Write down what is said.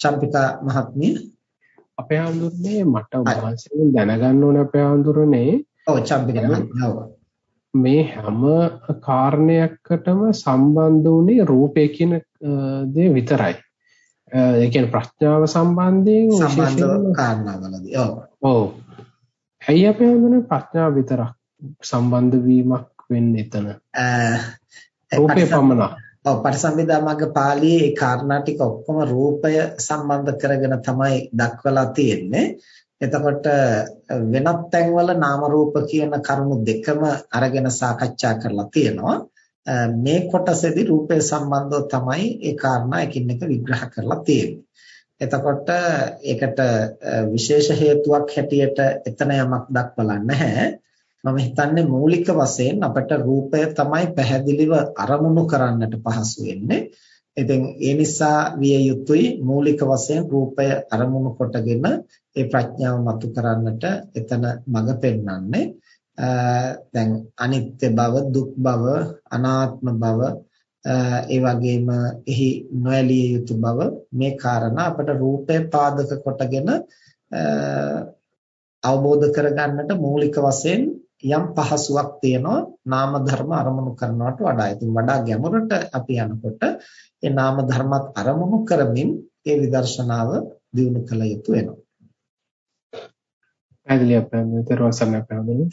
චම්පිකා මහත්මිය අපේ ආඳුරනේ මට වහන්සේගෙන් දැනගන්න ඕනේ අපේ ආඳුරනේ ඔව් චම්පිකා මහත්මිය මේ හැම කාරණයකටම සම්බන්ධ වුණේ රූපය කියන දේ විතරයි. ඒ කියන්නේ ප්‍රඥාව සම්බන්ධයෙන් සම්බන්ධ කාරණාවලදී. ඔව්. ඔව්. ඇයි අපි හඳුනන්නේ ප්‍රඥාව විතරක් සම්බන්ධ වීමක් වෙන්නේ එතන? රූපේ පමණක්. ඔව් පරිසම්පදා මග්ග පාළියේ ඒ කාරණා ටික ඔක්කොම රූපය සම්බන්ධ කරගෙන තමයි දක්වලා තියෙන්නේ. එතකොට වෙනත් තැන්වල නාම රූප කියන කරුණු දෙකම අරගෙන සාකච්ඡා කරලා තියෙනවා. මේ කොටසේදී රූපය සම්බන්ධව තමයි ඒ කාරණා එකින් එක විග්‍රහ කරලා තියෙන්නේ. එතකොට ඒකට විශේෂ හේතුවක් හැටියට එතන යමක් දක්වලා නැහැ. මම හිතන්නේ මූලික වශයෙන් අපට රූපය තමයි පැහැදිලිව අරමුණු කරන්නට පහසු වෙන්නේ. ඉතින් ඒ නිසා විය යුතුයි මූලික වශයෙන් රූපය අරමුණු කොටගෙන ඒ ප්‍රඥාව මතු කරන්නට එතන මඟ පෙන්වන්නේ. දැන් අනිත්‍ය බව, දුක් බව, අනාත්ම බව, ඒ වගේම එහි නොඇලිය යුතු බව මේ කාරණා අපට රූපය පාදක කොටගෙන අවබෝධ කරගන්නට මූලික වශයෙන් යම් පහසුවක් තියෙනවා නාම ධර්ම අරමුණු කරනවට වඩා. ඉතින් වඩා ගැඹුරට අපි යනකොට ඒ නාම ධර්මත් අරමුණු කරමින් ඒ විදර්ශනාව දියුණු කළ යුතු වෙනවා. පැහැදිලි අපේ දරවසන්න පැහැදිලි.